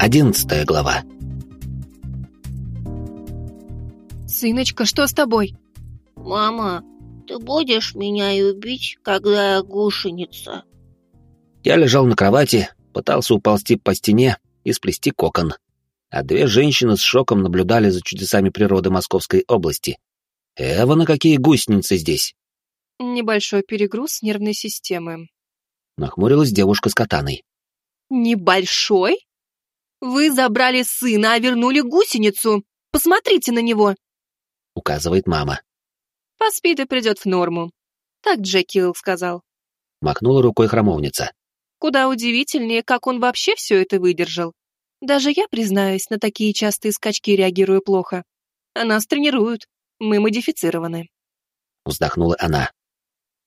Одиннадцатая глава. Сыночка, что с тобой? Мама, ты будешь меня и убить, когда я гушеница? Я лежал на кровати, пытался уползти по стене и сплести кокон. А две женщины с шоком наблюдали за чудесами природы Московской области. Эва, на какие гусеницы здесь? Небольшой перегруз нервной системы. Нахмурилась девушка с катаной. Небольшой? Вы забрали сына, а вернули гусеницу. Посмотрите на него. Указывает мама. Поспит и придет в норму. Так Джекил сказал. Махнула рукой храмовница. Куда удивительнее, как он вообще все это выдержал. Даже я, признаюсь, на такие частые скачки реагирую плохо. А нас тренируют. Мы модифицированы. Вздохнула она.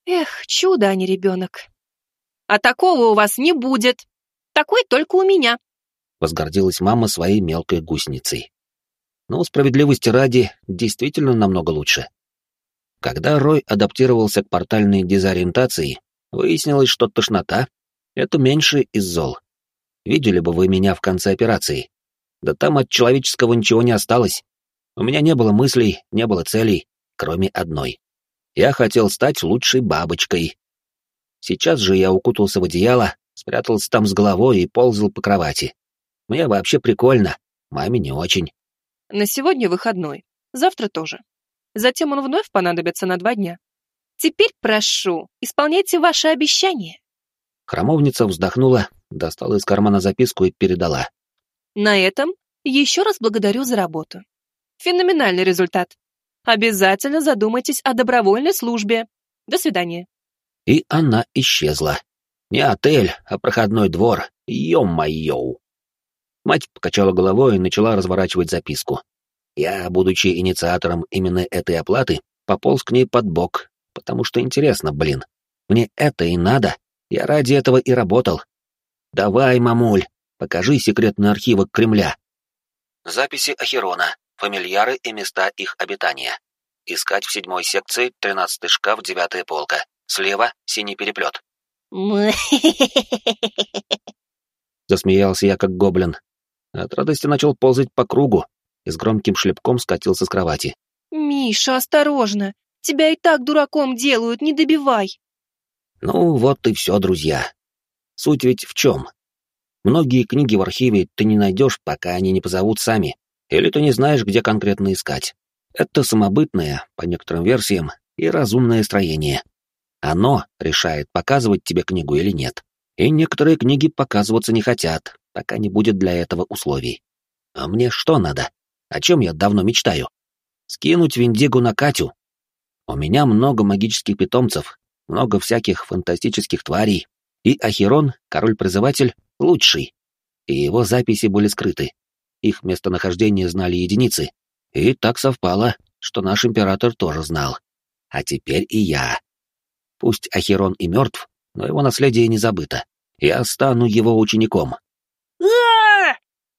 Эх, чудо, а не ребенок. А такого у вас не будет. Такой только у меня возгордилась мама своей мелкой гусеницей. Но справедливости ради, действительно намного лучше. Когда Рой адаптировался к портальной дезориентации, выяснилось, что тошнота — это меньше из зол. Видели бы вы меня в конце операции. Да там от человеческого ничего не осталось. У меня не было мыслей, не было целей, кроме одной. Я хотел стать лучшей бабочкой. Сейчас же я укутался в одеяло, спрятался там с головой и ползал по кровати. Мне вообще прикольно, маме не очень. На сегодня выходной, завтра тоже. Затем он вновь понадобится на два дня. Теперь прошу, исполняйте ваши обещания. Хромовница вздохнула, достала из кармана записку и передала. На этом еще раз благодарю за работу. Феноменальный результат. Обязательно задумайтесь о добровольной службе. До свидания. И она исчезла. Не отель, а проходной двор. Ё-моё! Мать покачала головой и начала разворачивать записку. Я, будучи инициатором именно этой оплаты, пополз к ней под бок, потому что интересно, блин. Мне это и надо. Я ради этого и работал. Давай, мамуль, покажи секретные архивы Кремля. Записи Ахерона, фамильяры и места их обитания. Искать в седьмой секции, тринадцатый шкаф, девятая полка. Слева — синий переплет. Засмеялся я, как гоблин, от радости начал ползать по кругу и с громким шлепком скатился с кровати. «Миша, осторожно! Тебя и так дураком делают, не добивай!» Ну вот и все, друзья. Суть ведь в чем? Многие книги в архиве ты не найдешь, пока они не позовут сами, или ты не знаешь, где конкретно искать. Это самобытное, по некоторым версиям, и разумное строение. Оно решает, показывать тебе книгу или нет. И некоторые книги показываться не хотят, пока не будет для этого условий. А мне что надо? О чем я давно мечтаю? Скинуть Виндигу на Катю. У меня много магических питомцев, много всяких фантастических тварей, и Ахирон, король-призыватель, лучший. И его записи были скрыты. Их местонахождение знали единицы. И так совпало, что наш император тоже знал. А теперь и я. Пусть Ахирон и мертв, но его наследие не забыто. Я стану его учеником.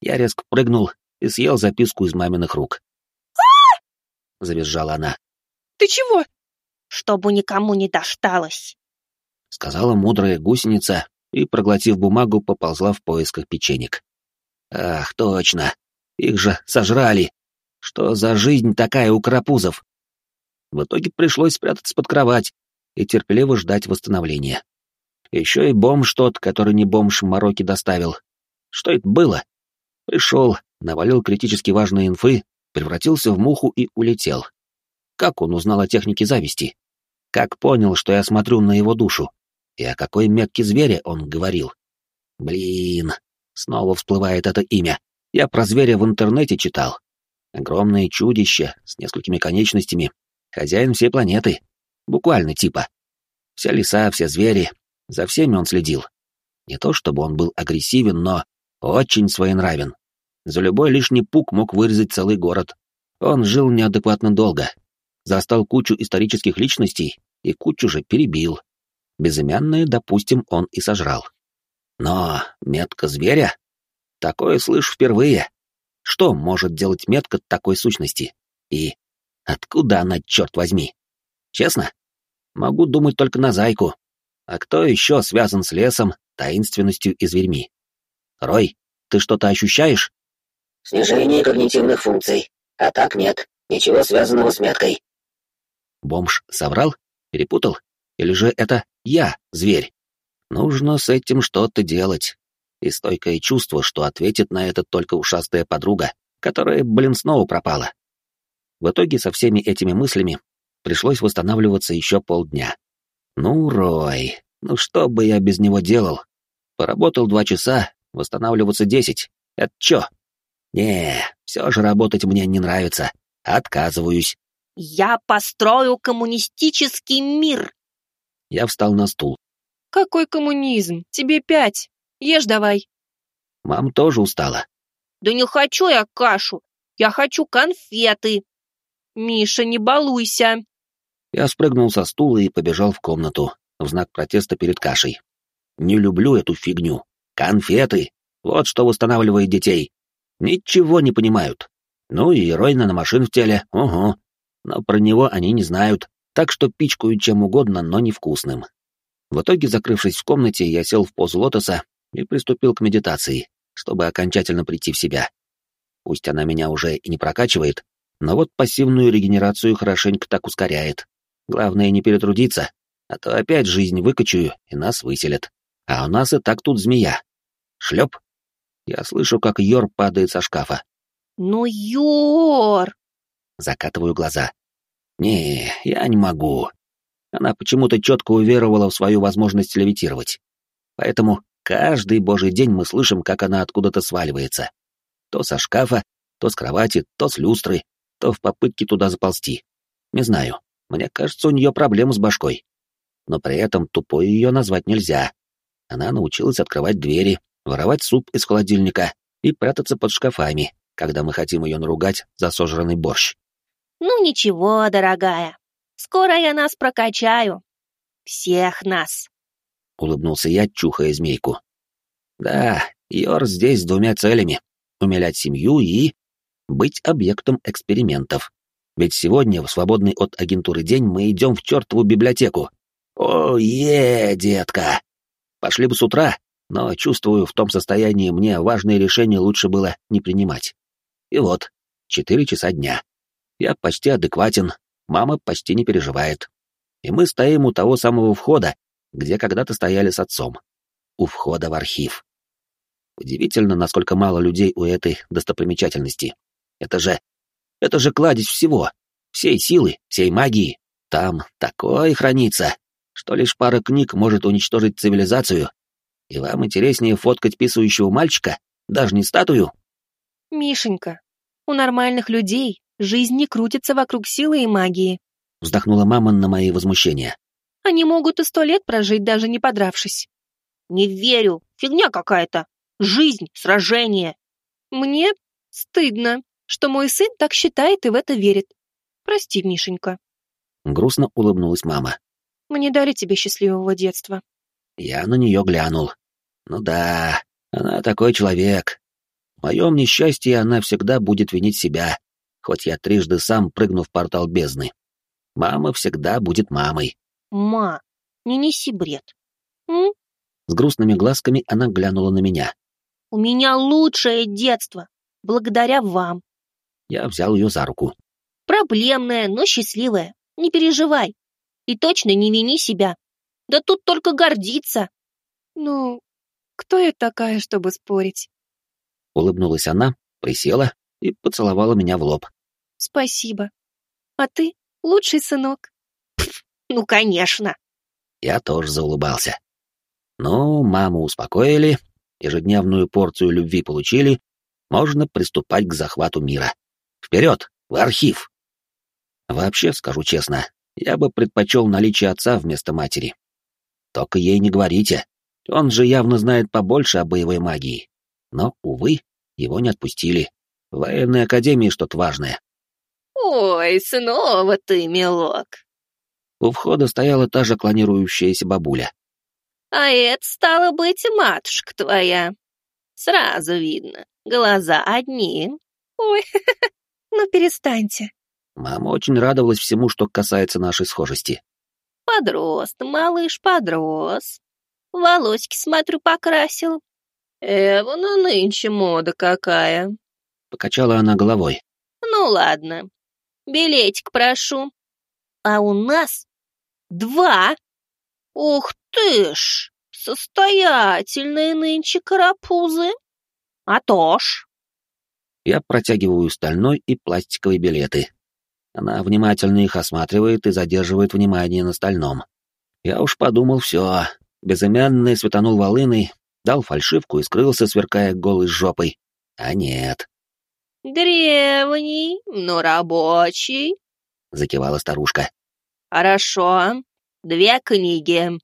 Я резко прыгнул и съел записку из маминых рук. Завизжала она. «Ты чего?» «Чтобы никому не досталось», — сказала мудрая гусеница и, проглотив бумагу, поползла в поисках печенек. «Ах, точно! Их же сожрали! Что за жизнь такая у карапузов?» В итоге пришлось спрятаться под кровать и терпеливо ждать восстановления. Еще и бомж тот, который не бомж Мороки доставил. Что это было? Пришел, навалил критически важные инфы, превратился в муху и улетел. Как он узнал о технике зависти? Как понял, что я смотрю на его душу? И о какой метке зверя он говорил? Блин, снова всплывает это имя. Я про зверя в интернете читал. Огромное чудище с несколькими конечностями. Хозяин всей планеты. Буквально типа. Все леса, все звери. За всеми он следил. Не то чтобы он был агрессивен, но очень своенравен. За любой лишний пук мог вырезать целый город. Он жил неадекватно долго. Застал кучу исторических личностей и кучу же перебил. Безымянные, допустим, он и сожрал. Но метка зверя? Такое слышу впервые. Что может делать метка такой сущности? И откуда она, черт возьми? Честно? Могу думать только на зайку. А кто еще связан с лесом, таинственностью и зверьми? Рой, ты что-то ощущаешь?» «Снижение когнитивных функций. А так нет. Ничего связанного с меткой». Бомж соврал? Перепутал? Или же это я, зверь? Нужно с этим что-то делать. И стойкое чувство, что ответит на это только ушастая подруга, которая, блин, снова пропала. В итоге со всеми этими мыслями пришлось восстанавливаться еще полдня. Ну, Рой, ну что бы я без него делал? Поработал два часа, восстанавливаться десять. Это чё? Не, все же работать мне не нравится. Отказываюсь. Я построю коммунистический мир. Я встал на стул. Какой коммунизм? Тебе пять. Ешь давай. Мам тоже устала. Да не хочу я кашу. Я хочу конфеты. Миша, не балуйся. Я спрыгнул со стула и побежал в комнату, в знак протеста перед кашей. Не люблю эту фигню. Конфеты. Вот что восстанавливает детей. Ничего не понимают. Ну и герой на машин в теле, угу. Но про него они не знают, так что пичкают чем угодно, но невкусным. В итоге, закрывшись в комнате, я сел в позу лотоса и приступил к медитации, чтобы окончательно прийти в себя. Пусть она меня уже и не прокачивает, но вот пассивную регенерацию хорошенько так ускоряет. Главное не перетрудиться, а то опять жизнь выкачаю, и нас выселят. А у нас и так тут змея. Шлеп. Я слышу, как Йор падает со шкафа. Ну, Йор! Закатываю глаза. Не, я не могу. Она почему-то четко уверовала в свою возможность левитировать. Поэтому каждый божий день мы слышим, как она откуда-то сваливается. То со шкафа, то с кровати, то с люстры, то в попытке туда заползти. Не знаю, мне кажется, у нее проблемы с башкой. Но при этом тупой ее назвать нельзя. Она научилась открывать двери, воровать суп из холодильника и прятаться под шкафами, когда мы хотим ее наругать за сожранный борщ. Ну ничего, дорогая, скоро я нас прокачаю. Всех нас. Улыбнулся я, чухая змейку. Да, Йор здесь с двумя целями — умилять семью и быть объектом экспериментов. Ведь сегодня, в свободный от агентуры день, мы идем в чертову библиотеку. О-е, детка! Пошли бы с утра, но, чувствую, в том состоянии мне важные решения лучше было не принимать. И вот, четыре часа дня. Я почти адекватен, мама почти не переживает. И мы стоим у того самого входа, где когда-то стояли с отцом. У входа в архив. Удивительно, насколько мало людей у этой достопримечательности. Это же... Это же кладезь всего. Всей силы, всей магии. Там такое хранится, что лишь пара книг может уничтожить цивилизацию. И вам интереснее фоткать писающего мальчика, даже не статую? Мишенька, у нормальных людей Жизнь не крутится вокруг силы и магии. Вздохнула мама на мои возмущения. Они могут и сто лет прожить, даже не подравшись. Не верю. Фигня какая-то. Жизнь, сражение. Мне стыдно, что мой сын так считает и в это верит. Прости, Мишенька. Грустно улыбнулась мама. Мы не дали тебе счастливого детства. Я на нее глянул. Ну да, она такой человек. В моем несчастье она всегда будет винить себя, хоть я трижды сам прыгну в портал бездны. Мама всегда будет мамой. Ма, не неси бред. М? С грустными глазками она глянула на меня. У меня лучшее детство, благодаря вам. Я взял ее за руку. Проблемное, но счастливое. Не переживай. И точно не вини себя. Да тут только гордиться. Ну, кто я такая, чтобы спорить? Улыбнулась она, присела и поцеловала меня в лоб. Спасибо. А ты лучший сынок. ну, конечно. Я тоже заулыбался. Ну, маму успокоили, ежедневную порцию любви получили, можно приступать к захвату мира. Вперед, в архив! Вообще, скажу честно, я бы предпочел наличие отца вместо матери. Только ей не говорите, он же явно знает побольше о боевой магии. Но, увы, его не отпустили. В военной академии что-то важное. «Ой, снова ты, милок!» У входа стояла та же клонирующаяся бабуля. «А это, стало быть, матушка твоя. Сразу видно, глаза одни. Ой, ну перестаньте». Мама очень радовалась всему, что касается нашей схожести. «Подрос, малыш, подрос. Волосики, смотрю, покрасил. Эвана нынче мода какая. Покачала она головой. Ну ладно, билетик прошу. А у нас два. Ух ты ж, состоятельные нынче карапузы. А то ж. Я протягиваю стальной и пластиковые билеты. Она внимательно их осматривает и задерживает внимание на стальном. Я уж подумал, все. Безымянный светанул волыной, дал фальшивку и скрылся, сверкая голой жопой. А нет. «Древний, но рабочий», — закивала старушка. «Хорошо. Две книги».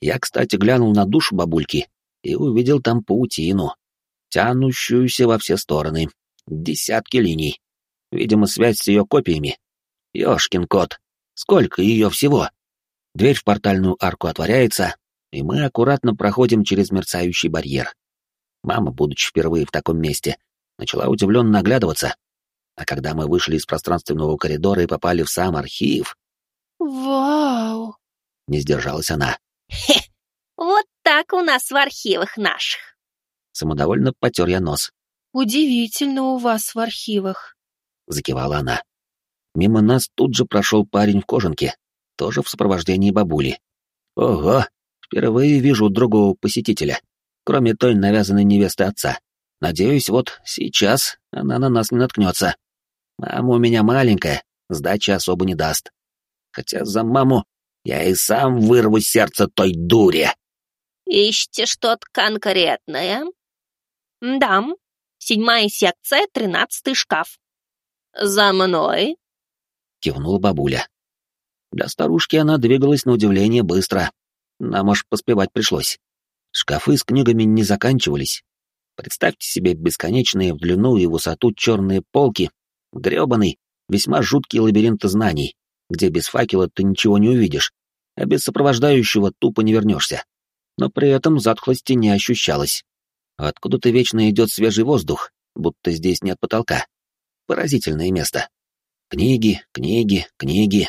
Я, кстати, глянул на душу бабульки и увидел там паутину, тянущуюся во все стороны. Десятки линий. Видимо, связь с ее копиями. Ёшкин кот. Сколько ее всего? Дверь в портальную арку отворяется, и мы аккуратно проходим через мерцающий барьер. Мама, будучи впервые в таком месте, начала удивленно оглядываться. А когда мы вышли из пространственного коридора и попали в сам архив... «Вау!» — не сдержалась она. «Хе! Вот так у нас в архивах наших!» Самодовольно потер я нос. «Удивительно у вас в архивах», — закивала она. Мимо нас тут же прошел парень в кожанке, тоже в сопровождении бабули. Ого, впервые вижу другого посетителя, кроме той навязанной невесты отца. Надеюсь, вот сейчас она на нас не наткнется. Мама у меня маленькая, сдачи особо не даст. Хотя за маму я и сам вырву сердце той дуре. Ищете что-то конкретное? Да, седьмая секция, тринадцатый шкаф. За мной кивнула бабуля. Для старушки она двигалась на удивление быстро. Нам аж поспевать пришлось. Шкафы с книгами не заканчивались. Представьте себе бесконечные в длину и высоту черные полки, грёбаный, весьма жуткий лабиринт знаний, где без факела ты ничего не увидишь, а без сопровождающего тупо не вернешься. Но при этом затхлости не ощущалось. Откуда-то вечно идет свежий воздух, будто здесь нет потолка. Поразительное место. Книги, книги, книги.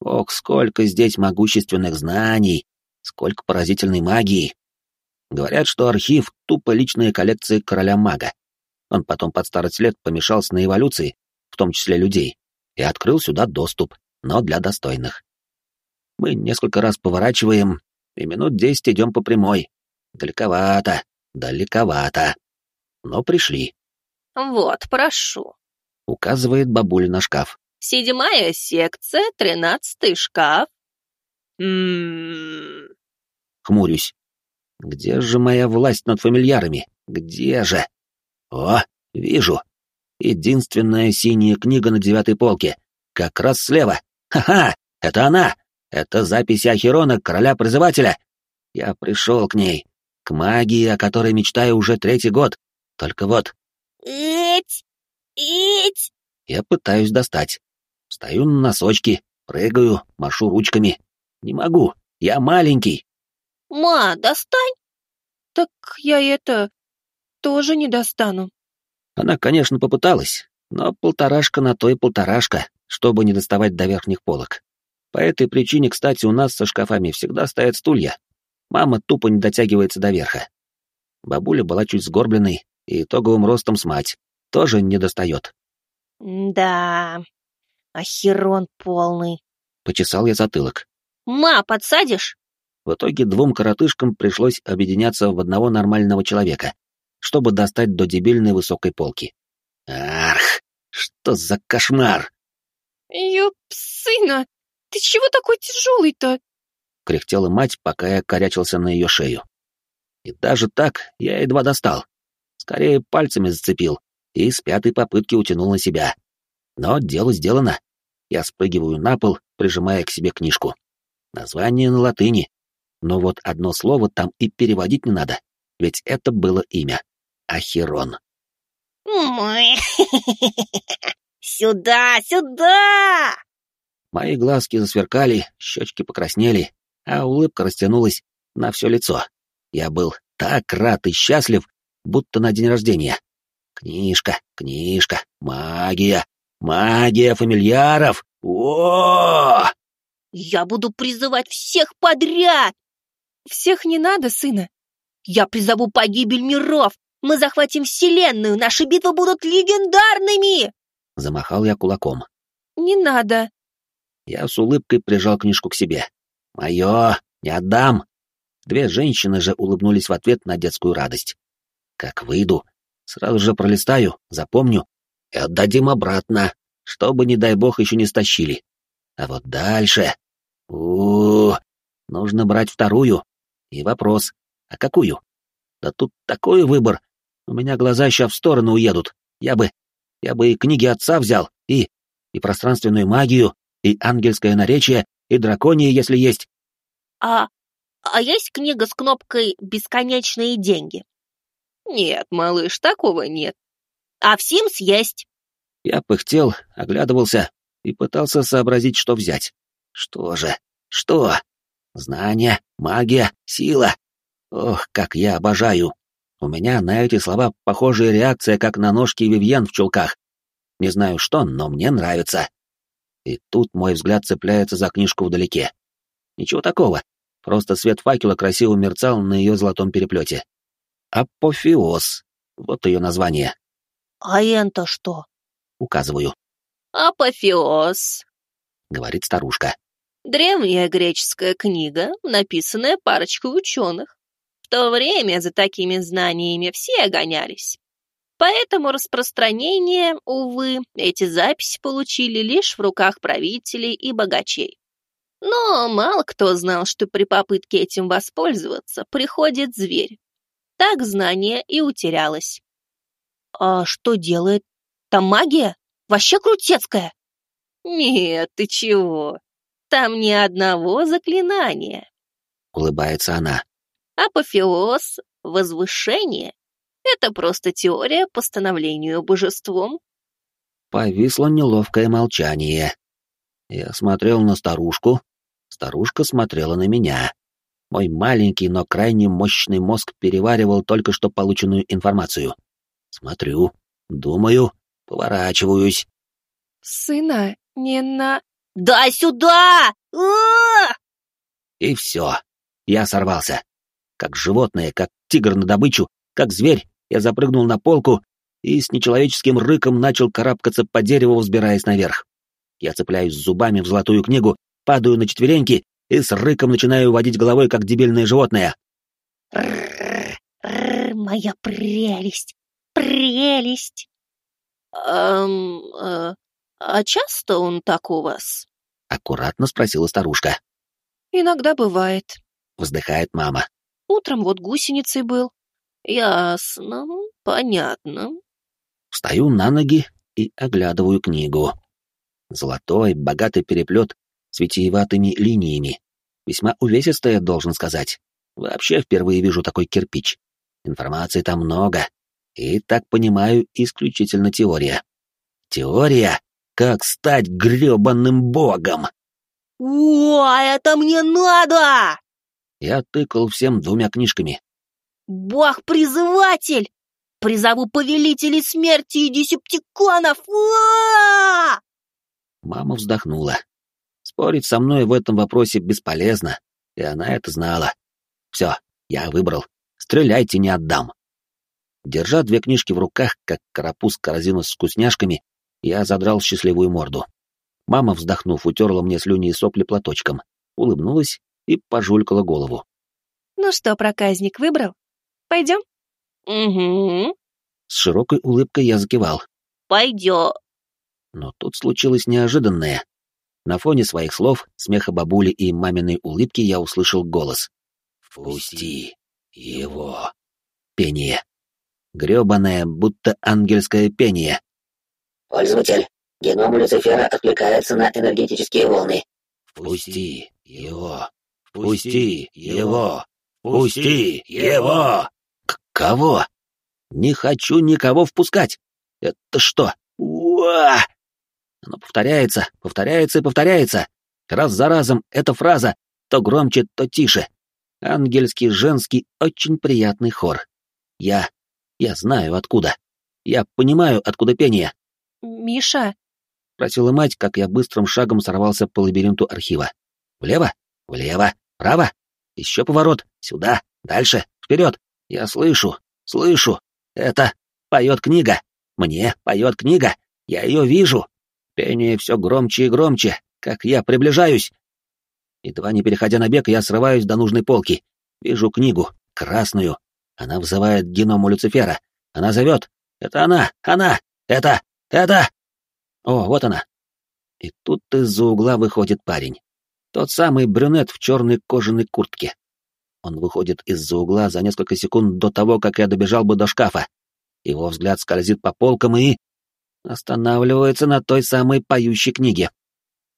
Ох, сколько здесь могущественных знаний, сколько поразительной магии. Говорят, что архив — тупо личная коллекция короля-мага. Он потом под старость лет помешался на эволюции, в том числе людей, и открыл сюда доступ, но для достойных. Мы несколько раз поворачиваем, и минут десять идем по прямой. Далековато, далековато. Но пришли. «Вот, прошу», указывает бабуля на шкаф. Седьмая секция, тринадцатый шкаф. Ммм. Хмурюсь. Где же моя власть над фамильярами? Где же? О, вижу. Единственная синяя книга на девятой полке. Как раз слева. Ха-ха! Это она! Это запись Ахерона, короля-призывателя. Я пришел к ней. К магии, о которой мечтаю уже третий год. Только вот... Эть! Ить! Я пытаюсь достать. Встаю на носочки, прыгаю, машу ручками. Не могу, я маленький. Ма, достань. Так я это тоже не достану. Она, конечно, попыталась, но полторашка на то и полторашка, чтобы не доставать до верхних полок. По этой причине, кстати, у нас со шкафами всегда стоят стулья. Мама тупо не дотягивается до верха. Бабуля была чуть сгорбленной и итоговым ростом с мать тоже не достает. Да, ахерон полный. Почесал я затылок. Ма, подсадишь? В итоге двум коротышкам пришлось объединяться в одного нормального человека, чтобы достать до дебильной высокой полки. Арх, что за кошмар! Ёп, сына, ты чего такой тяжелый-то? Кряхтела мать, пока я корячился на ее шею. И даже так я едва достал. Скорее пальцами зацепил, и с пятой попытки утянул на себя. Но дело сделано. Я спрыгиваю на пол, прижимая к себе книжку. Название на латыни. Но вот одно слово там и переводить не надо, ведь это было имя. Ахерон. Сюда, сюда! Мои глазки засверкали, щечки покраснели, а улыбка растянулась на все лицо. Я был так рад и счастлив, будто на день рождения. Книжка, книжка, магия, магия фамильяров. О! Я буду призывать всех подряд. Всех не надо, сына. Я призову погибель миров! Мы захватим Вселенную! Наши битвы будут легендарными!» Замахал я кулаком. Не надо. Я с улыбкой прижал книжку к себе. «Мое! Не отдам!» Две женщины же улыбнулись в ответ на детскую радость. «Как выйду, сразу же пролистаю, запомню и отдадим обратно, чтобы, не дай бог, еще не стащили. А вот дальше... у, нужно брать вторую. И вопрос, а какую? Да тут такой выбор. У меня глаза сейчас в сторону уедут. Я бы... Я бы и книги отца взял, и... И пространственную магию, и ангельское наречие, и драконии, если есть. А... А есть книга с кнопкой «Бесконечные деньги»? Нет, малыш, такого нет. А в Sims есть. Я пыхтел, оглядывался и пытался сообразить, что взять. Что же? Что? Знание, магия, сила. Ох, как я обожаю. У меня на эти слова похожая реакция, как на ножки Вивьен в чулках. Не знаю что, но мне нравится. И тут мой взгляд цепляется за книжку вдалеке. Ничего такого, просто свет факела красиво мерцал на ее золотом переплете. Апофеоз. Вот ее название. «А это что?» Указываю. «Апофеоз», — говорит старушка. «Древняя греческая книга, написанная парочкой ученых. В то время за такими знаниями все гонялись. Поэтому распространение, увы, эти записи получили лишь в руках правителей и богачей. Но мало кто знал, что при попытке этим воспользоваться приходит зверь. Так знание и утерялось. А что делает? Там магия? Вообще крутецкая? Нет, ты чего? Там ни одного заклинания. Улыбается она. Апофеоз, возвышение — это просто теория по становлению божеством. Повисло неловкое молчание. Я смотрел на старушку, старушка смотрела на меня. Мой маленький, но крайне мощный мозг переваривал только что полученную информацию. Смотрю, думаю, поворачиваюсь. Сына не на... Да сюда! А! И все. Я сорвался. Как животное, как тигр на добычу, как зверь, я запрыгнул на полку и с нечеловеческим рыком начал карабкаться по дереву, взбираясь наверх. Я цепляюсь зубами в золотую книгу, падаю на четвереньки и с рыком начинаю водить головой, как дебильное животное. моя прелесть! Прелесть! Эм, э, а часто он так у вас? Аккуратно спросила старушка. Иногда бывает. Вздыхает мама. Утром вот гусеницей был. Ясно, понятно. Встаю на ноги и оглядываю книгу. Золотой, богатый переплет с витиеватыми линиями. Весьма увесистая, должен сказать. Вообще впервые вижу такой кирпич. Информации там много. И, так понимаю, исключительно теория. Теория, как стать грёбаным богом. «О, это мне надо!» Я тыкал всем двумя книжками. «Бог-призыватель! Призову повелителей смерти и десептиконов! А Мама вздохнула. Спорить со мной в этом вопросе бесполезно, и она это знала. Все, я выбрал. Стреляйте, не отдам. Держа две книжки в руках, как карапуз корзину с вкусняшками, я задрал счастливую морду. Мама, вздохнув, утерла мне слюни и сопли платочком, улыбнулась и пожулькала голову. «Ну что, проказник, выбрал? Пойдем?» «Угу». С широкой улыбкой я закивал. «Пойдем». Но тут случилось неожиданное. На фоне своих слов, смеха бабули и маминой улыбки я услышал голос. «Впусти его». Пение грёбаное, будто ангельское пение. «Пользователь, геном Люцифера откликается на энергетические волны». «Впусти его! Впусти его! Впусти его!» «Кого? Не хочу никого впускать! Это что? Уа!» Оно повторяется, повторяется и повторяется. Раз за разом эта фраза то громче, то тише. Ангельский женский очень приятный хор. Я я знаю, откуда. Я понимаю, откуда пение. «Миша?» — просила мать, как я быстрым шагом сорвался по лабиринту архива. «Влево? Влево? Право? Еще поворот. Сюда. Дальше. Вперед. Я слышу. Слышу. Это поет книга. Мне поет книга. Я ее вижу. Пение все громче и громче, как я приближаюсь. Едва не переходя на бег, я срываюсь до нужной полки. Вижу книгу. Красную. Она взывает геному Люцифера. Она зовет. Это она! Она! Это! Это! О, вот она. И тут из-за угла выходит парень. Тот самый брюнет в черной кожаной куртке. Он выходит из-за угла за несколько секунд до того, как я добежал бы до шкафа. Его взгляд скользит по полкам и... останавливается на той самой поющей книге.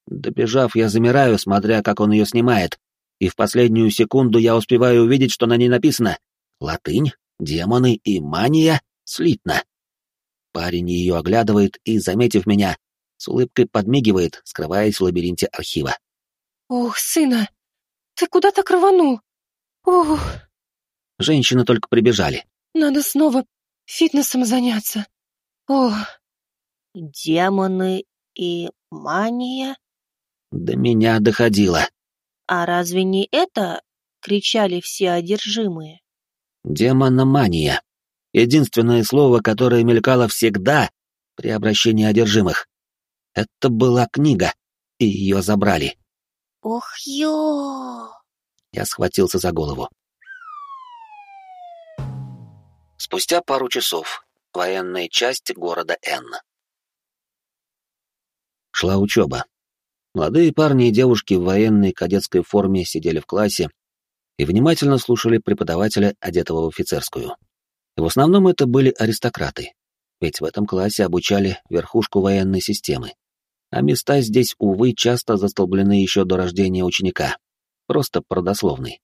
Добежав, я замираю, смотря, как он ее снимает, и в последнюю секунду я успеваю увидеть, что на ней написано «Латынь, демоны и мания слитно». Парень ее оглядывает и, заметив меня, с улыбкой подмигивает, скрываясь в лабиринте архива. «Ох, сына, ты куда так рванул? Ух!» Женщины только прибежали. «Надо снова фитнесом заняться. Ох!» «Демоны и мания?» До меня доходило. «А разве не это?» — кричали все одержимые. Демономания. Единственное слово, которое мелькало всегда при обращении одержимых. Это была книга, и ее забрали. «Ох, ё!» Я схватился за голову. Спустя пару часов. Военная часть города Н. Шла учеба. Молодые парни и девушки в военной кадетской форме сидели в классе и внимательно слушали преподавателя, одетого в офицерскую. В основном это были аристократы, ведь в этом классе обучали верхушку военной системы. А места здесь, увы, часто застолблены еще до рождения ученика, просто продословный.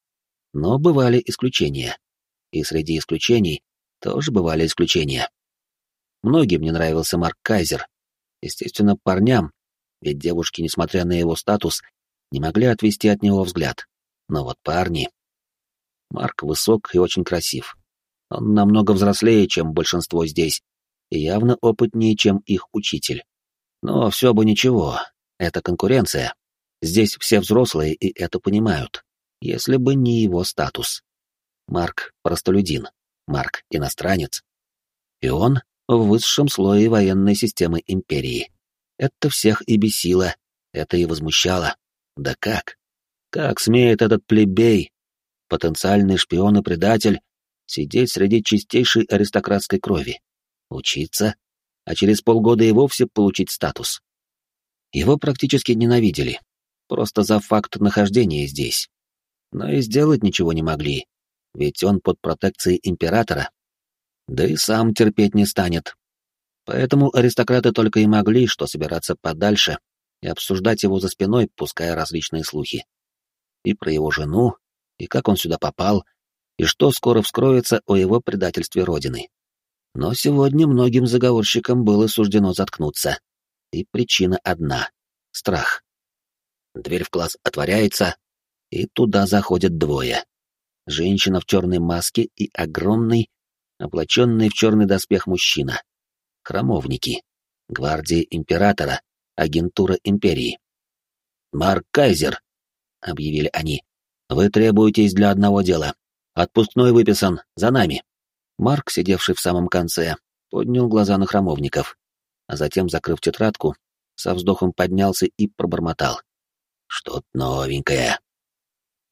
Но бывали исключения. И среди исключений тоже бывали исключения. Многим не нравился Марк Кайзер. Естественно, парням, ведь девушки, несмотря на его статус, не могли отвести от него взгляд. Но вот парни... Марк высок и очень красив. Он намного взрослее, чем большинство здесь, и явно опытнее, чем их учитель. Но все бы ничего, это конкуренция. Здесь все взрослые и это понимают, если бы не его статус. Марк — простолюдин, Марк — иностранец. И он в высшем слое военной системы империи. Это всех и бесило, это и возмущало. Да как? Как смеет этот плебей, потенциальный шпион и предатель, сидеть среди чистейшей аристократской крови, учиться, а через полгода и вовсе получить статус? Его практически ненавидели, просто за факт нахождения здесь. Но и сделать ничего не могли, ведь он под протекцией императора. Да и сам терпеть не станет, Поэтому аристократы только и могли что собираться подальше и обсуждать его за спиной, пуская различные слухи. И про его жену, и как он сюда попал, и что скоро вскроется о его предательстве Родины. Но сегодня многим заговорщикам было суждено заткнуться. И причина одна — страх. Дверь в класс отворяется, и туда заходят двое. Женщина в черной маске и огромный, облаченный в черный доспех мужчина храмовники, гвардия императора, агентура империи. «Марк Кайзер», — объявили они, — «вы требуетесь для одного дела. Отпускной выписан, за нами». Марк, сидевший в самом конце, поднял глаза на храмовников, а затем, закрыв тетрадку, со вздохом поднялся и пробормотал. «Что-то новенькое».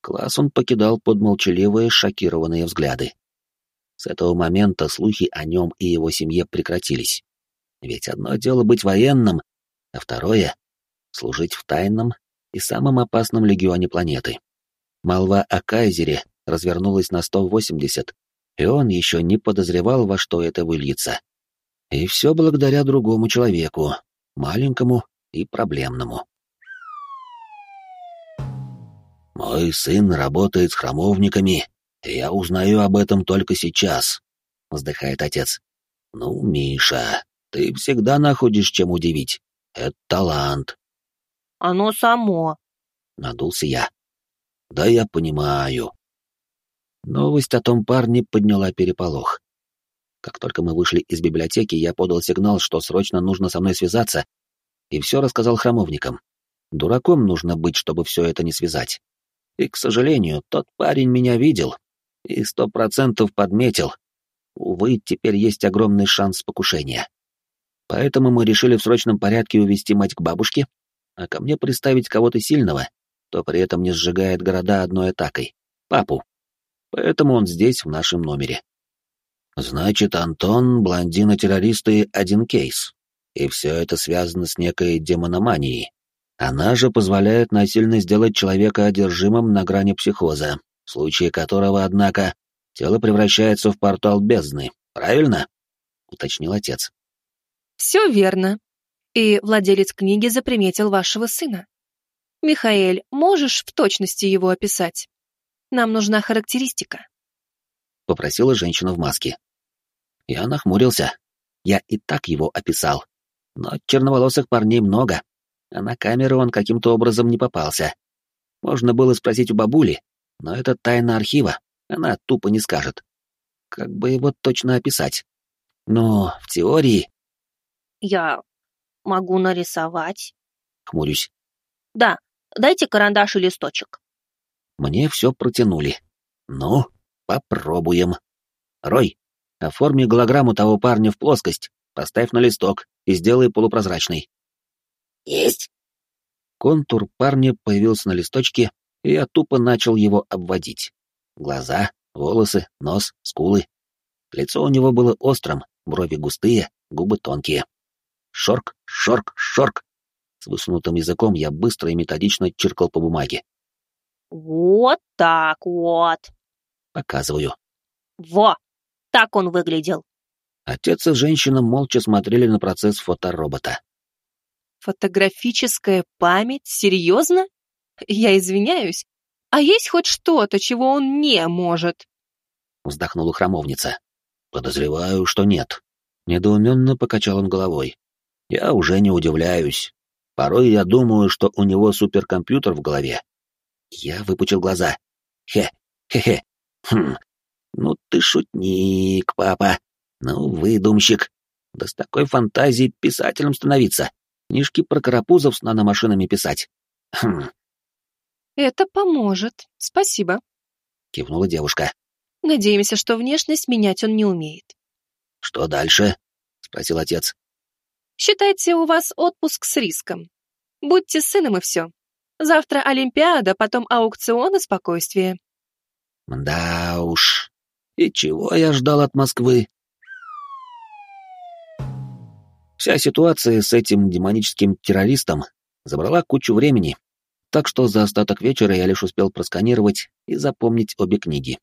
Класс он покидал под молчаливые, шокированные взгляды. С этого момента слухи о нем и его семье прекратились. Ведь одно дело быть военным, а второе — служить в тайном и самом опасном легионе планеты. Молва о Кайзере развернулась на 180, и он еще не подозревал, во что это выльется. И все благодаря другому человеку, маленькому и проблемному. «Мой сын работает с храмовниками «Я узнаю об этом только сейчас», — вздыхает отец. «Ну, Миша, ты всегда находишь чем удивить. Это талант». «Оно само», — надулся я. «Да я понимаю». Новость о том парне подняла переполох. Как только мы вышли из библиотеки, я подал сигнал, что срочно нужно со мной связаться, и все рассказал храмовникам. Дураком нужно быть, чтобы все это не связать. И, к сожалению, тот парень меня видел и сто процентов подметил. Увы, теперь есть огромный шанс покушения. Поэтому мы решили в срочном порядке увести мать к бабушке, а ко мне приставить кого-то сильного, кто при этом не сжигает города одной атакой — папу. Поэтому он здесь, в нашем номере. Значит, Антон, блондины-террористы — один кейс. И все это связано с некой демономанией. Она же позволяет насильно сделать человека одержимым на грани психоза, в случае которого, однако, тело превращается в портал бездны, правильно? — уточнил отец. «Все верно. И владелец книги заприметил вашего сына. Михаэль, можешь в точности его описать? Нам нужна характеристика». Попросила женщина в маске. Я нахмурился. Я и так его описал. Но черноволосых парней много, а на камеру он каким-то образом не попался. Можно было спросить у бабули, но это тайна архива, она тупо не скажет. Как бы его точно описать? Но в теории... Я могу нарисовать. Хмурюсь. Да, дайте карандаш и листочек. Мне все протянули. Ну, попробуем. Рой, оформи голограмму того парня в плоскость, поставь на листок и сделай полупрозрачный. Есть. Контур парня появился на листочке, и я тупо начал его обводить. Глаза, волосы, нос, скулы. Лицо у него было острым, брови густые, губы тонкие. Шорк, шорк, шорк. С высунутым языком я быстро и методично чиркал по бумаге. Вот так вот. Показываю. Во! Так он выглядел. Отец и женщина молча смотрели на процесс фоторобота. Фотографическая память? Серьезно? Я извиняюсь. А есть хоть что-то, чего он не может? Вздохнула храмовница. Подозреваю, что нет. Недоуменно покачал он головой. Я уже не удивляюсь. Порой я думаю, что у него суперкомпьютер в голове. Я выпучил глаза. Хе, хе-хе. Хм. Ну ты шутник, папа. Ну, выдумщик. Да с такой фантазией писателем становиться. Книжки про карапузов с наномашинами писать. Хм. Это поможет. Спасибо. Кивнула девушка. Надеемся, что внешность менять он не умеет. Что дальше? Спросил отец. Считайте, у вас отпуск с риском. Будьте сыном и все. Завтра Олимпиада, потом аукцион и спокойствие. Да уж. И чего я ждал от Москвы? Вся ситуация с этим демоническим террористом забрала кучу времени, так что за остаток вечера я лишь успел просканировать и запомнить обе книги.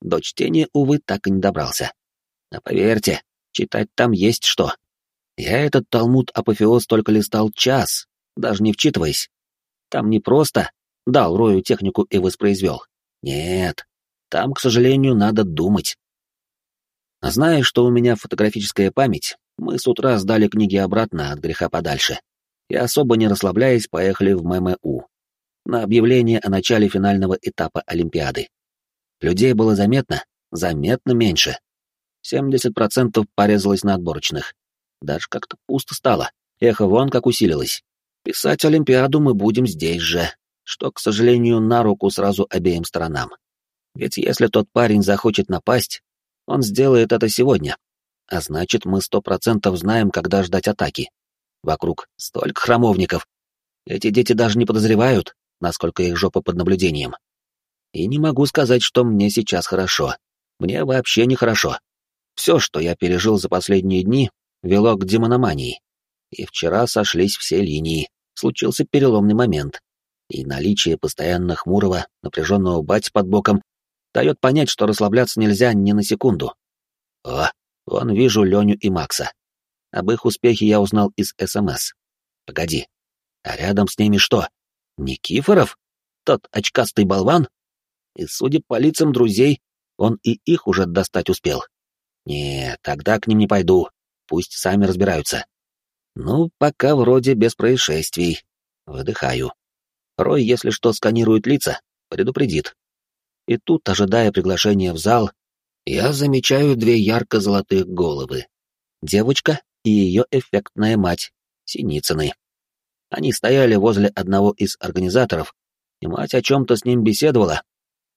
До чтения, увы, так и не добрался. А поверьте, читать там есть что. Я этот талмуд-апофеоз только листал час, даже не вчитываясь. Там не просто дал Рою технику и воспроизвел. Нет, там, к сожалению, надо думать. Зная, что у меня фотографическая память, мы с утра сдали книги обратно от греха подальше и, особо не расслабляясь, поехали в ММУ на объявление о начале финального этапа Олимпиады. Людей было заметно, заметно меньше. 70% порезалось на отборочных. Даже как-то пусто стало, эхо вон как усилилось. Писать Олимпиаду мы будем здесь же, что, к сожалению, на руку сразу обеим сторонам. Ведь если тот парень захочет напасть, он сделает это сегодня, а значит, мы сто процентов знаем, когда ждать атаки. Вокруг столько храмовников. Эти дети даже не подозревают, насколько их жопа под наблюдением. И не могу сказать, что мне сейчас хорошо. Мне вообще нехорошо. Все, что я пережил за последние дни, вело к демономании. И вчера сошлись все линии, случился переломный момент. И наличие постоянно хмурого, напряженного бать под боком дает понять, что расслабляться нельзя ни на секунду. О, Вон вижу Леню и Макса. Об их успехе я узнал из СМС. Погоди, а рядом с ними что? Никифоров? Тот очкастый болван? И, судя по лицам друзей, он и их уже достать успел. Не, тогда к ним не пойду, пусть сами разбираются. Ну, пока вроде без происшествий. Выдыхаю. Рой, если что, сканирует лица, предупредит. И тут, ожидая приглашения в зал, я замечаю две ярко-золотых головы. Девочка и ее эффектная мать, Синицыны. Они стояли возле одного из организаторов и мать о чем-то с ним беседовала,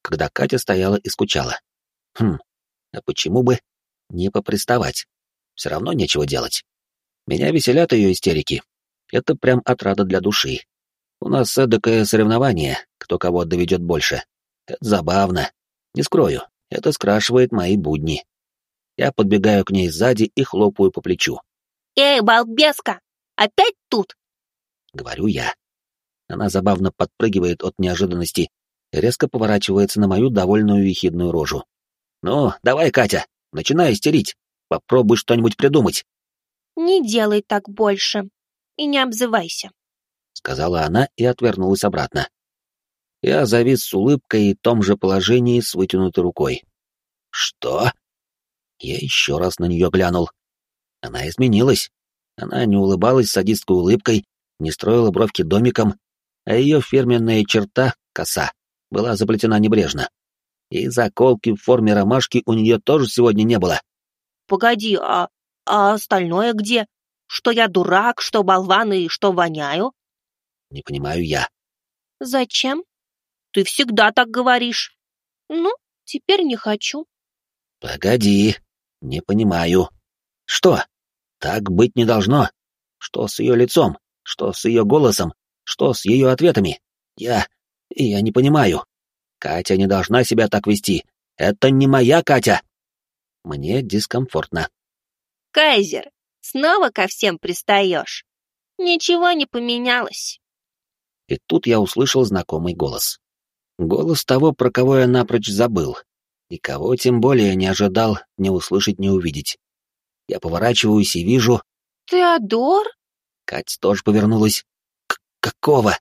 когда Катя стояла и скучала. Хм, а почему бы не поприставать? Все равно нечего делать. Меня веселят ее истерики. Это прям отрада для души. У нас эдакое соревнование, кто кого доведет больше. Это забавно. Не скрою, это скрашивает мои будни. Я подбегаю к ней сзади и хлопаю по плечу. «Эй, балбеска! Опять тут?» Говорю я. Она забавно подпрыгивает от неожиданности и резко поворачивается на мою довольную ехидную рожу. «Ну, давай, Катя, начинай истерить. Попробуй что-нибудь придумать». «Не делай так больше и не обзывайся», — сказала она и отвернулась обратно. Я завис с улыбкой и в том же положении с вытянутой рукой. «Что?» Я еще раз на нее глянул. Она изменилась. Она не улыбалась садистской улыбкой, не строила бровки домиком, а ее фирменная черта, коса, была заплетена небрежно. И заколки в форме ромашки у нее тоже сегодня не было. «Погоди, а, а остальное где? Что я дурак, что болван и что воняю?» «Не понимаю я». «Зачем? Ты всегда так говоришь. Ну, теперь не хочу». «Погоди, не понимаю. Что? Так быть не должно. Что с ее лицом? Что с ее голосом? Что с ее ответами? Я... я не понимаю. Катя не должна себя так вести. Это не моя Катя. Мне дискомфортно. Кайзер, снова ко всем пристаешь. Ничего не поменялось. И тут я услышал знакомый голос. Голос того, про кого я напрочь забыл. И кого тем более не ожидал не услышать, не увидеть. Я поворачиваюсь и вижу... «Теодор?» Кать тоже повернулась. Какого?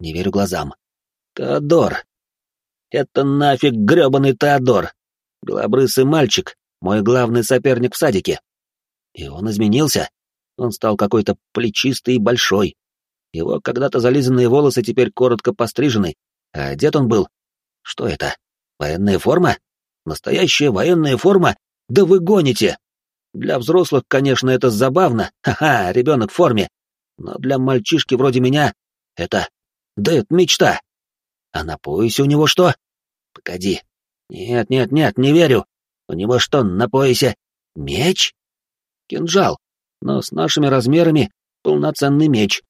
Не верю глазам. Теодор. Это нафиг грёбаный Теодор. Белобрысый мальчик, мой главный соперник в садике. И он изменился. Он стал какой-то плечистый и большой. Его когда-то зализанные волосы теперь коротко пострижены, а одет он был... Что это? Военная форма? Настоящая военная форма? Да вы гоните! Для взрослых, конечно, это забавно. Ха-ха, ребенок в форме. Но для мальчишки вроде меня это... Да это мечта. А на поясе у него что? Погоди. Нет, нет, нет, не верю. У него что, на поясе? Меч? Кинжал. Но с нашими размерами полноценный меч.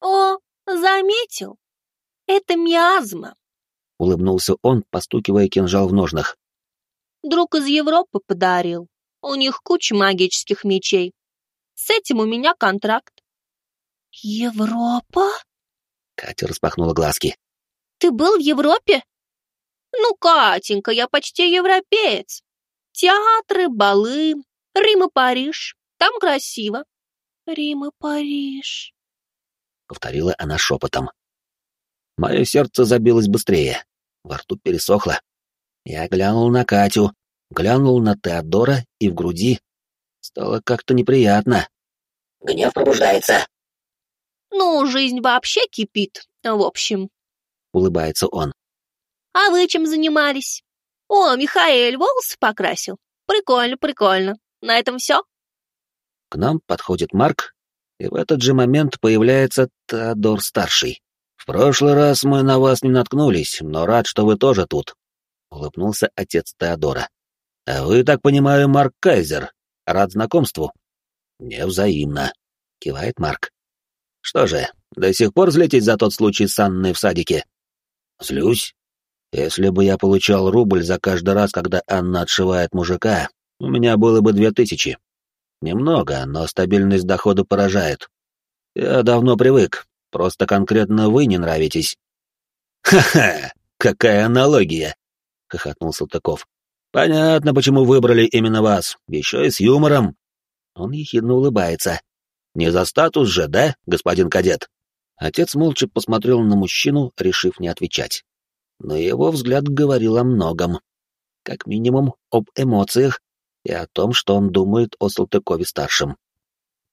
О, заметил? Это миазма. Улыбнулся он, постукивая кинжал в ножнах. Друг из Европы подарил. У них куча магических мечей. С этим у меня контракт. «Европа?» Катя распахнула глазки. «Ты был в Европе?» «Ну, Катенька, я почти европеец. Театры, балы, Рим и Париж. Там красиво». «Рим и Париж», — повторила она шепотом. Мое сердце забилось быстрее, во рту пересохло. Я глянул на Катю, глянул на Теодора, и в груди стало как-то неприятно. «Гнев пробуждается», ну, жизнь вообще кипит, в общем. Улыбается он. А вы чем занимались? О, Михаэль волосы покрасил. Прикольно, прикольно. На этом все? К нам подходит Марк, и в этот же момент появляется Теодор-старший. «В прошлый раз мы на вас не наткнулись, но рад, что вы тоже тут», — улыбнулся отец Теодора. «А вы, так понимаю, Марк Кайзер. Рад знакомству?» «Невзаимно», — кивает Марк. Что же, до сих пор злитесь за тот случай с Анной в садике? Злюсь. Если бы я получал рубль за каждый раз, когда Анна отшивает мужика, у меня было бы две тысячи. Немного, но стабильность дохода поражает. Я давно привык, просто конкретно вы не нравитесь. «Ха-ха! Какая аналогия!» — хохотнул Салтыков. «Понятно, почему выбрали именно вас, еще и с юмором». Он ехидно улыбается. Не за статус же, да, господин кадет? Отец молча посмотрел на мужчину, решив не отвечать. Но его взгляд говорил о многом. Как минимум, об эмоциях и о том, что он думает о Салтыкове-старшем.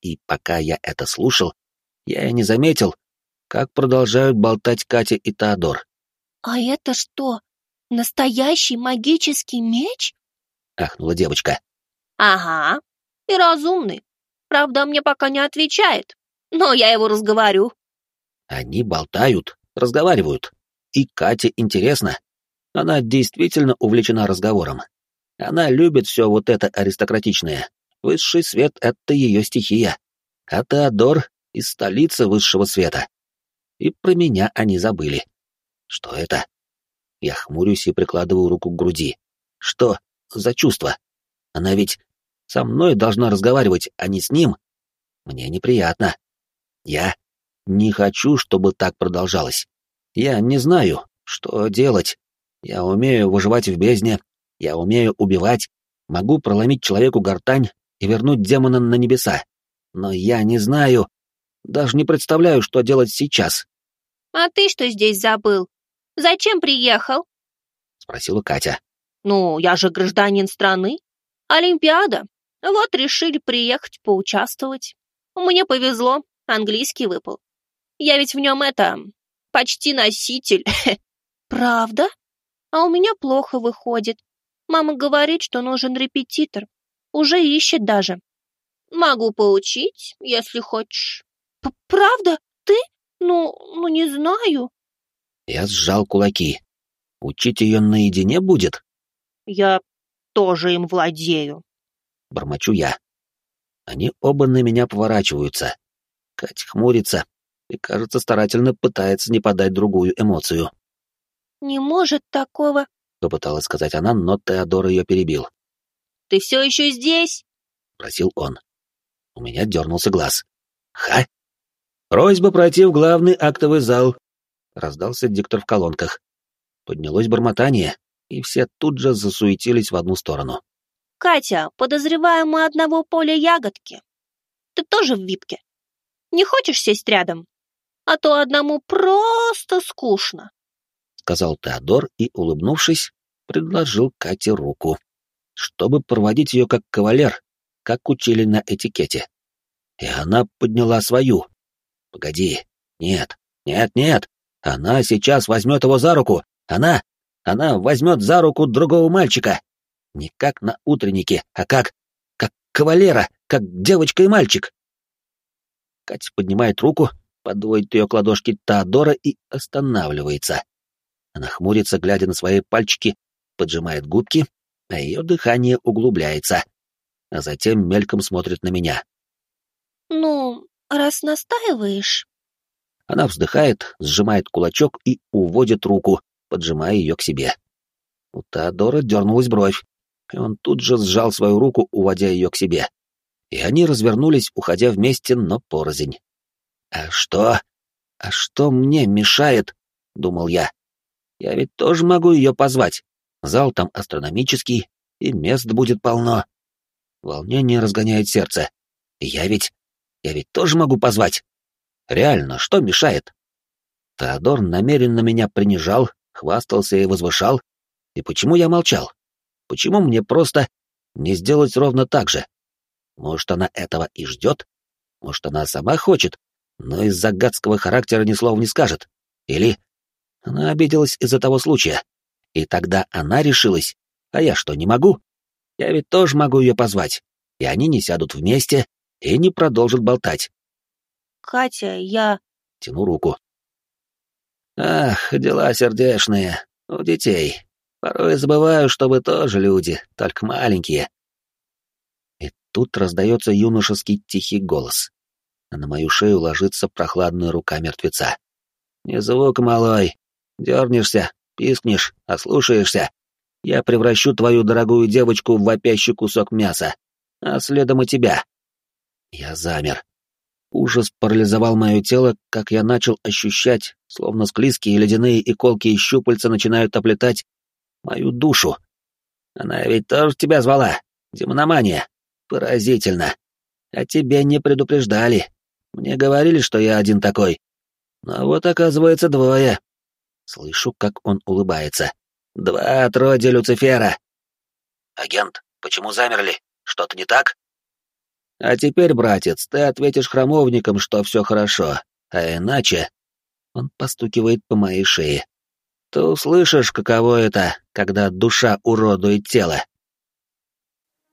И пока я это слушал, я и не заметил, как продолжают болтать Катя и Теодор. «А это что, настоящий магический меч?» — ахнула девочка. «Ага, и разумный. Правда, мне пока не отвечает, но я его разговорю. Они болтают, разговаривают. и Кате интересно. Она действительно увлечена разговором. Она любит все вот это аристократичное. Высший свет — это ее стихия. А Теодор — из столицы высшего света. И про меня они забыли. Что это? Я хмурюсь и прикладываю руку к груди. Что за чувство? Она ведь со мной должна разговаривать, а не с ним. Мне неприятно. Я не хочу, чтобы так продолжалось. Я не знаю, что делать. Я умею выживать в бездне, я умею убивать, могу проломить человеку гортань и вернуть демона на небеса. Но я не знаю, даже не представляю, что делать сейчас. «А ты что здесь забыл? Зачем приехал?» — спросила Катя. «Ну, я же гражданин страны. Олимпиада. Вот решили приехать поучаствовать. Мне повезло, английский выпал. Я ведь в нем это... почти носитель. Правда? А у меня плохо выходит. Мама говорит, что нужен репетитор. Уже ищет даже. Могу поучить, если хочешь. Правда? Ты? Ну, ну не знаю. Я сжал кулаки. Учить ее наедине будет? Я тоже им владею. Бормочу я. Они оба на меня поворачиваются. Кать хмурится и, кажется, старательно пытается не подать другую эмоцию. «Не может такого...» — попыталась сказать она, но Теодор ее перебил. «Ты все еще здесь?» — просил он. У меня дернулся глаз. «Ха!» «Просьба пройти в главный актовый зал», — раздался диктор в колонках. Поднялось бормотание, и все тут же засуетились в одну сторону. «Катя, подозреваем мы одного поля ягодки. Ты тоже в випке. Не хочешь сесть рядом? А то одному просто скучно», — сказал Теодор и, улыбнувшись, предложил Кате руку, чтобы проводить ее как кавалер, как учили на этикете. И она подняла свою. «Погоди, нет, нет, нет, она сейчас возьмет его за руку, она, она возьмет за руку другого мальчика. Не как на утреннике, а как... как кавалера, как девочка и мальчик. Катя поднимает руку, подводит ее к ладошке Теодора и останавливается. Она хмурится, глядя на свои пальчики, поджимает губки, а ее дыхание углубляется, а затем мельком смотрит на меня. «Ну, раз настаиваешь...» Она вздыхает, сжимает кулачок и уводит руку, поджимая ее к себе. У Теодора дернулась бровь, и он тут же сжал свою руку, уводя ее к себе. И они развернулись, уходя вместе, но порознь. «А что? А что мне мешает?» — думал я. «Я ведь тоже могу ее позвать. Зал там астрономический, и мест будет полно. Волнение разгоняет сердце. я ведь... я ведь тоже могу позвать. Реально, что мешает?» Теодор намеренно меня принижал, хвастался и возвышал. И почему я молчал? Почему мне просто не сделать ровно так же? Может, она этого и ждет? Может, она сама хочет, но из-за гадского характера ни слова не скажет? Или она обиделась из-за того случая? И тогда она решилась, а я что, не могу? Я ведь тоже могу ее позвать, и они не сядут вместе и не продолжат болтать. «Катя, я...» — тяну руку. «Ах, дела сердечные, у детей. Порой забываю, что вы тоже люди, только маленькие. И тут раздается юношеский тихий голос, а на мою шею ложится прохладная рука мертвеца. «Не звук, малой. Дернешься, пискнешь, ослушаешься. Я превращу твою дорогую девочку в вопящий кусок мяса, а следом и тебя». Я замер. Ужас парализовал мое тело, как я начал ощущать, словно склизкие ледяные и колкие щупальца начинают оплетать мою душу. Она ведь тоже тебя звала, демономания. Поразительно. А тебя не предупреждали. Мне говорили, что я один такой. Но вот оказывается двое. Слышу, как он улыбается. Два отродья Люцифера. Агент, почему замерли? Что-то не так? А теперь, братец, ты ответишь храмовникам, что все хорошо, а иначе... Он постукивает по моей шее. Ты услышишь, каково это, когда душа уродует тело.